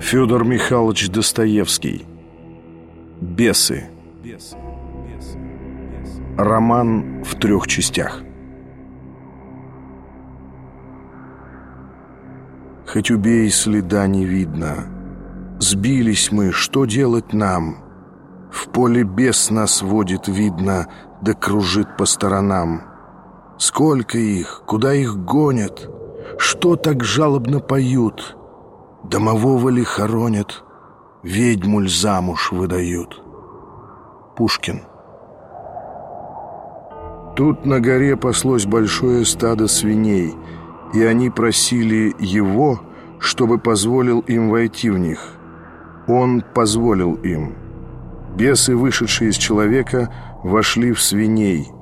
Федор Михайлович Достоевский. Бесы Роман в трех частях. Хоть убей, следа не видно. Сбились мы, что делать нам? В поле бес нас водит, видно Да кружит по сторонам. Сколько их, куда их гонят? Что так жалобно поют? Домового ли хоронят? Ведьмуль замуж выдают. Пушкин Тут на горе паслось большое стадо свиней, и они просили его, чтобы позволил им войти в них. Он позволил им. Бесы, вышедшие из человека, вошли в свиней —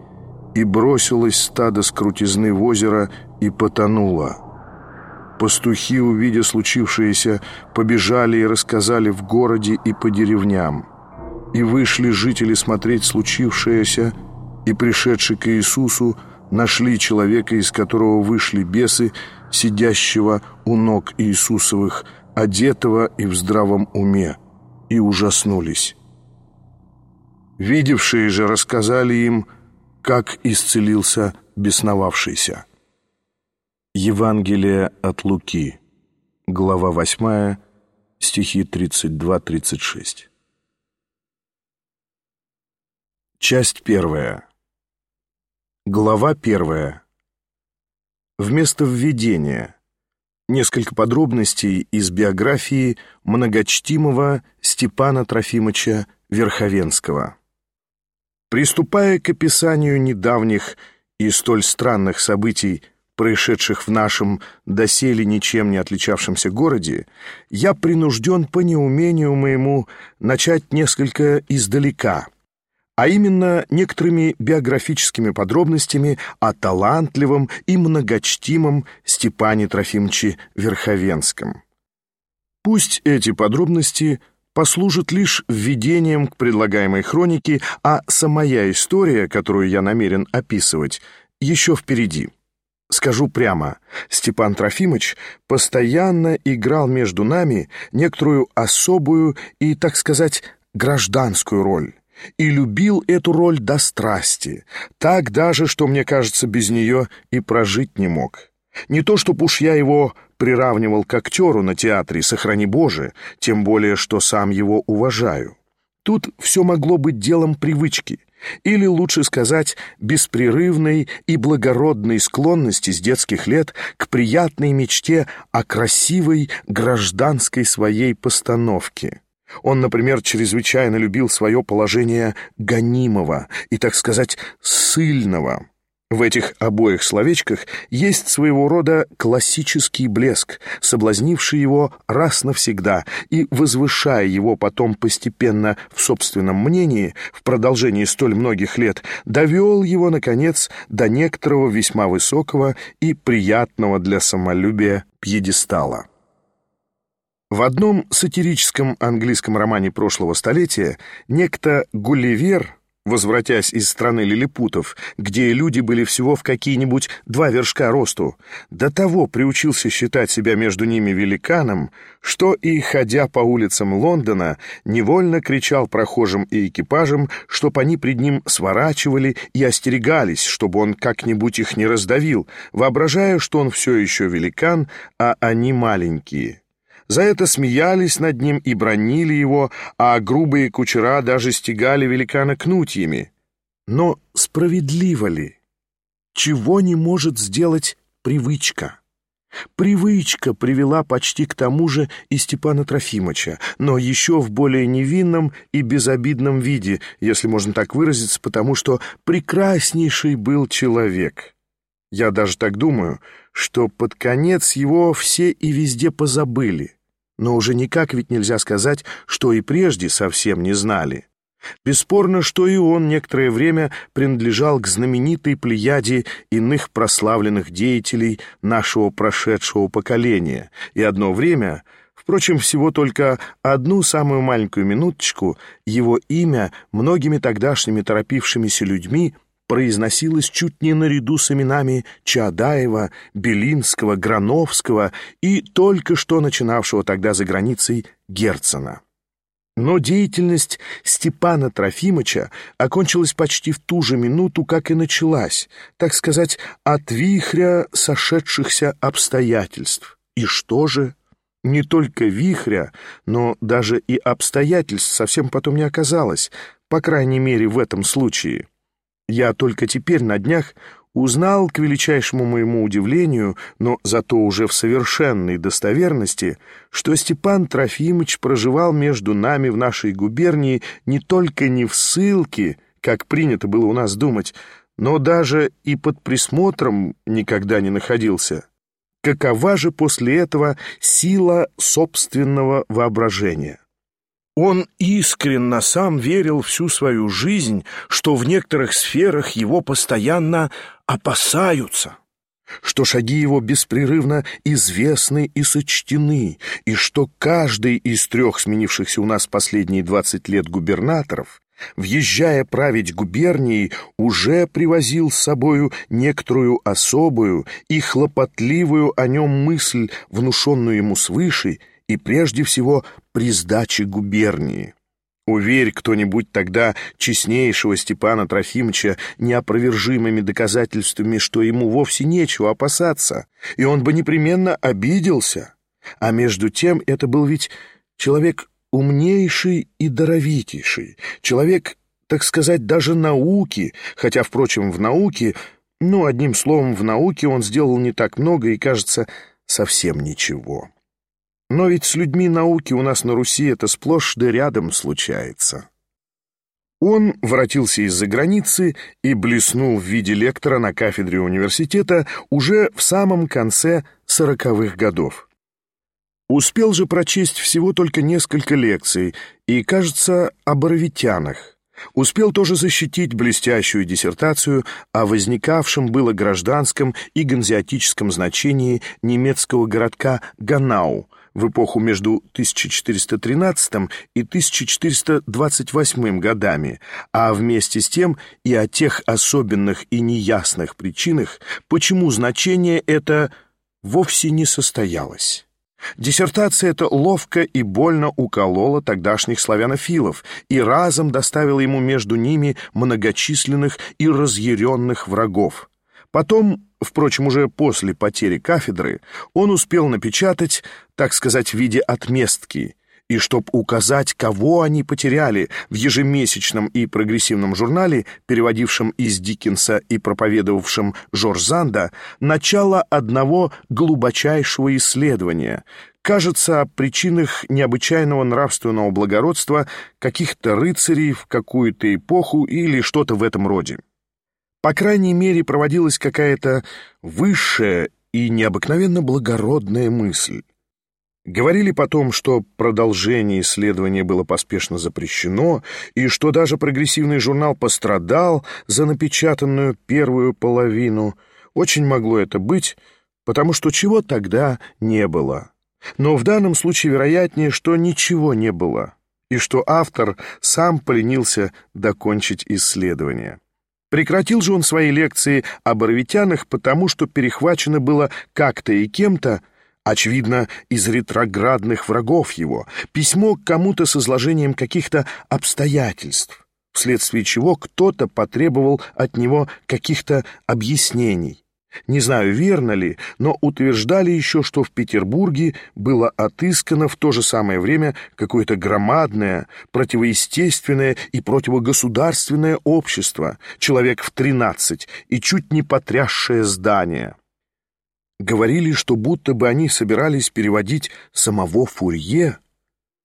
и бросилось стадо с крутизны в озеро и потонуло. Пастухи, увидя случившееся, побежали и рассказали в городе и по деревням. И вышли жители смотреть случившееся, и, пришедшие к Иисусу, нашли человека, из которого вышли бесы, сидящего у ног Иисусовых, одетого и в здравом уме, и ужаснулись. Видевшие же рассказали им, как исцелился бесновавшийся. Евангелие от Луки, глава 8, стихи 32-36. Часть первая. Глава первая. Вместо введения. Несколько подробностей из биографии многочтимого Степана Трофимовича Верховенского. Приступая к описанию недавних и столь странных событий, происшедших в нашем доселе ничем не отличавшемся городе, я принужден по неумению моему начать несколько издалека, а именно некоторыми биографическими подробностями о талантливом и многочтимом Степане Трофимовиче Верховенском. Пусть эти подробности – послужит лишь введением к предлагаемой хронике, а самая история, которую я намерен описывать, еще впереди. Скажу прямо, Степан Трофимович постоянно играл между нами некоторую особую и, так сказать, гражданскую роль и любил эту роль до страсти, так даже, что, мне кажется, без нее и прожить не мог. Не то, чтоб уж я его приравнивал к актеру на театре, сохрани Боже, тем более, что сам его уважаю. Тут все могло быть делом привычки, или, лучше сказать, беспрерывной и благородной склонности с детских лет к приятной мечте о красивой гражданской своей постановке. Он, например, чрезвычайно любил свое положение гонимого и, так сказать, сильного. В этих обоих словечках есть своего рода классический блеск, соблазнивший его раз навсегда и возвышая его потом постепенно в собственном мнении в продолжении столь многих лет, довел его, наконец, до некоторого весьма высокого и приятного для самолюбия пьедестала. В одном сатирическом английском романе прошлого столетия некто Гулливер возвратясь из страны лилипутов, где люди были всего в какие-нибудь два вершка росту, до того приучился считать себя между ними великаном, что и, ходя по улицам Лондона, невольно кричал прохожим и экипажам, чтоб они пред ним сворачивали и остерегались, чтобы он как-нибудь их не раздавил, воображая, что он все еще великан, а они маленькие. За это смеялись над ним и бронили его, а грубые кучера даже стегали великана кнутьями. Но справедливо ли? Чего не может сделать привычка? Привычка привела почти к тому же и Степана Трофимовича, но еще в более невинном и безобидном виде, если можно так выразиться, потому что прекраснейший был человек. Я даже так думаю, что под конец его все и везде позабыли. Но уже никак ведь нельзя сказать, что и прежде совсем не знали. Бесспорно, что и он некоторое время принадлежал к знаменитой плеяде иных прославленных деятелей нашего прошедшего поколения, и одно время, впрочем, всего только одну самую маленькую минуточку, его имя многими тогдашними торопившимися людьми произносилось чуть не наряду с именами Чаадаева, Белинского, Грановского и только что начинавшего тогда за границей Герцена. Но деятельность Степана Трофимовича окончилась почти в ту же минуту, как и началась, так сказать, от вихря сошедшихся обстоятельств. И что же? Не только вихря, но даже и обстоятельств совсем потом не оказалось, по крайней мере в этом случае. Я только теперь на днях узнал, к величайшему моему удивлению, но зато уже в совершенной достоверности, что Степан Трофимович проживал между нами в нашей губернии не только не в ссылке, как принято было у нас думать, но даже и под присмотром никогда не находился. Какова же после этого сила собственного воображения? Он искренно сам верил всю свою жизнь, что в некоторых сферах его постоянно опасаются, что шаги его беспрерывно известны и сочтены, и что каждый из трех сменившихся у нас последние двадцать лет губернаторов, въезжая править губернией, уже привозил с собою некоторую особую и хлопотливую о нем мысль, внушенную ему свыше, и прежде всего при сдаче губернии. Уверь кто-нибудь тогда честнейшего Степана Трофимовича неопровержимыми доказательствами, что ему вовсе нечего опасаться, и он бы непременно обиделся. А между тем это был ведь человек умнейший и даровитейший, человек, так сказать, даже науки, хотя, впрочем, в науке, ну, одним словом, в науке он сделал не так много и, кажется, совсем ничего. Но ведь с людьми науки у нас на Руси это сплошь да рядом случается. Он воротился из-за границы и блеснул в виде лектора на кафедре университета уже в самом конце сороковых годов. Успел же прочесть всего только несколько лекций и, кажется, о боровитянах. Успел тоже защитить блестящую диссертацию о возникавшем было гражданском и ганзиатическом значении немецкого городка Ганау, в эпоху между 1413 и 1428 годами, а вместе с тем и о тех особенных и неясных причинах, почему значение это вовсе не состоялось. Диссертация эта ловко и больно уколола тогдашних славянофилов и разом доставила ему между ними многочисленных и разъяренных врагов. Потом Впрочем, уже после потери кафедры он успел напечатать, так сказать, в виде отместки, и чтоб указать, кого они потеряли, в ежемесячном и прогрессивном журнале, переводившем из Диккенса и проповедовавшем Жорж Занда, начало одного глубочайшего исследования, кажется, о причинах необычайного нравственного благородства каких-то рыцарей в какую-то эпоху или что-то в этом роде. По крайней мере, проводилась какая-то высшая и необыкновенно благородная мысль. Говорили потом, что продолжение исследования было поспешно запрещено, и что даже прогрессивный журнал пострадал за напечатанную первую половину. Очень могло это быть, потому что чего тогда не было. Но в данном случае вероятнее, что ничего не было, и что автор сам поленился докончить исследование. Прекратил же он свои лекции о боровитянах, потому что перехвачено было как-то и кем-то, очевидно, из ретроградных врагов его, письмо к кому-то с изложением каких-то обстоятельств, вследствие чего кто-то потребовал от него каких-то объяснений. Не знаю, верно ли, но утверждали еще, что в Петербурге было отыскано в то же самое время какое-то громадное, противоестественное и противогосударственное общество, человек в тринадцать, и чуть не потрясшее здание. Говорили, что будто бы они собирались переводить самого Фурье,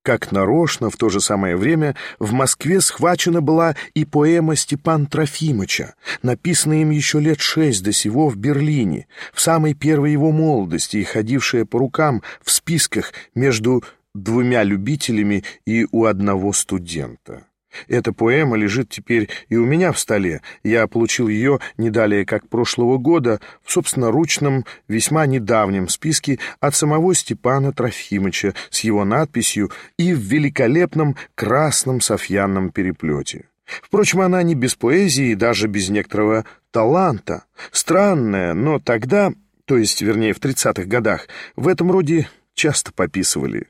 как нарочно, в то же самое время, в Москве схвачена была и поэма Степан Трофимыча, написанная им еще лет шесть до сего в Берлине, в самой первой его молодости и ходившая по рукам в списках между двумя любителями и у одного студента. Эта поэма лежит теперь и у меня в столе. Я получил ее не далее, как прошлого года, в собственноручном, весьма недавнем списке от самого Степана Трофимовича с его надписью и в великолепном красном софьянном переплете. Впрочем, она не без поэзии, даже без некоторого таланта. Странная, но тогда, то есть, вернее, в 30-х годах, в этом роде часто пописывали.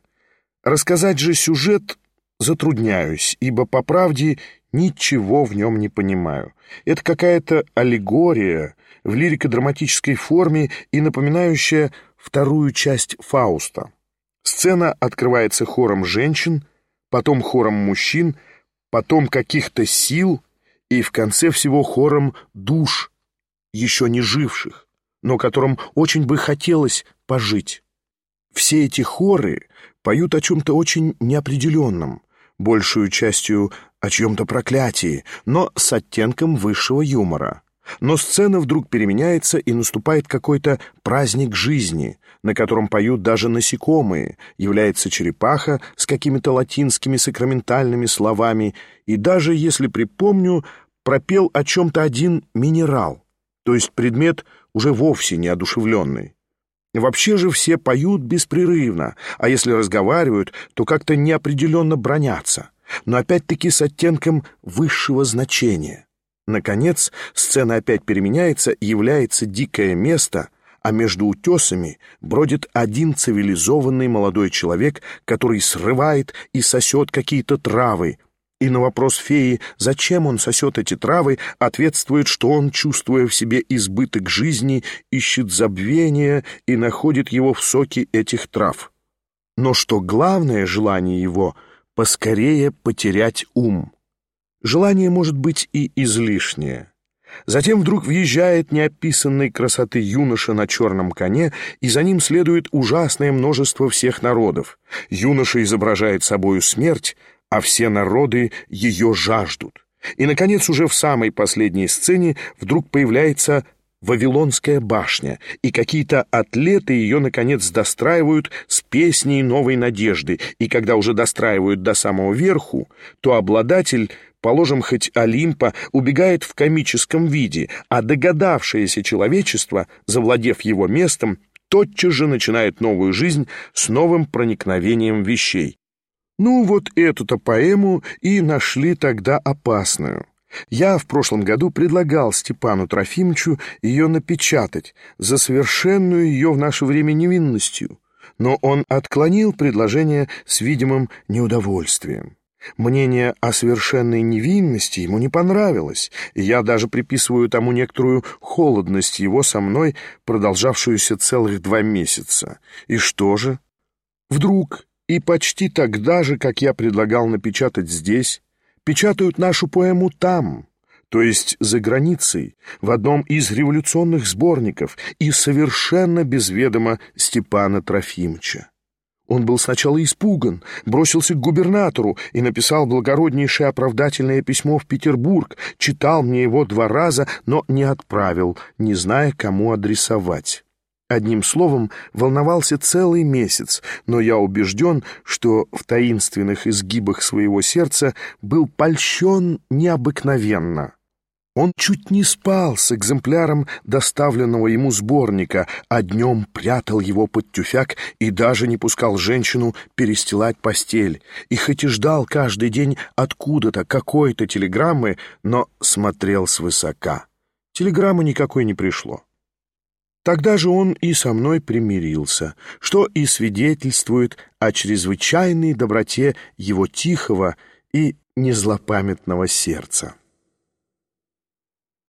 Рассказать же сюжет затрудняюсь, ибо, по правде, ничего в нем не понимаю. Это какая-то аллегория в лирико-драматической форме и напоминающая вторую часть Фауста. Сцена открывается хором женщин, потом хором мужчин, потом каких-то сил и в конце всего хором душ, еще не живших, но которым очень бы хотелось пожить. Все эти хоры поют о чем-то очень неопределенном, большую частью о чьем-то проклятии, но с оттенком высшего юмора. Но сцена вдруг переменяется, и наступает какой-то праздник жизни, на котором поют даже насекомые, является черепаха с какими-то латинскими сакраментальными словами, и даже, если припомню, пропел о чем-то один минерал, то есть предмет уже вовсе неодушевленный. Вообще же все поют беспрерывно, а если разговаривают, то как-то неопределенно бронятся, но опять-таки с оттенком высшего значения. Наконец, сцена опять переменяется является дикое место, а между утесами бродит один цивилизованный молодой человек, который срывает и сосет какие-то травы, и на вопрос феи, зачем он сосет эти травы, ответствует, что он, чувствуя в себе избыток жизни, ищет забвения и находит его в соке этих трав. Но что главное желание его — поскорее потерять ум. Желание может быть и излишнее. Затем вдруг въезжает неописанной красоты юноша на черном коне, и за ним следует ужасное множество всех народов. Юноша изображает собою смерть, а все народы ее жаждут. И, наконец, уже в самой последней сцене вдруг появляется Вавилонская башня, и какие-то атлеты ее, наконец, достраивают с песней новой надежды, и когда уже достраивают до самого верху, то обладатель, положим, хоть Олимпа, убегает в комическом виде, а догадавшееся человечество, завладев его местом, тотчас же начинает новую жизнь с новым проникновением вещей. Ну, вот эту-то поэму и нашли тогда опасную. Я в прошлом году предлагал Степану Трофимовичу ее напечатать за совершенную ее в наше время невинностью, но он отклонил предложение с видимым неудовольствием. Мнение о совершенной невинности ему не понравилось, и я даже приписываю тому некоторую холодность его со мной, продолжавшуюся целых два месяца. И что же? Вдруг и почти тогда же, как я предлагал напечатать здесь, печатают нашу поэму там, то есть за границей, в одном из революционных сборников, и совершенно без ведома Степана Трофимовича. Он был сначала испуган, бросился к губернатору и написал благороднейшее оправдательное письмо в Петербург, читал мне его два раза, но не отправил, не зная, кому адресовать. Одним словом, волновался целый месяц, но я убежден, что в таинственных изгибах своего сердца был польщен необыкновенно. Он чуть не спал с экземпляром доставленного ему сборника, а днем прятал его под тюфяк и даже не пускал женщину перестилать постель. И хоть и ждал каждый день откуда-то какой-то телеграммы, но смотрел свысока. Телеграммы никакой не пришло. Тогда же он и со мной примирился, что и свидетельствует о чрезвычайной доброте его тихого и незлопамятного сердца.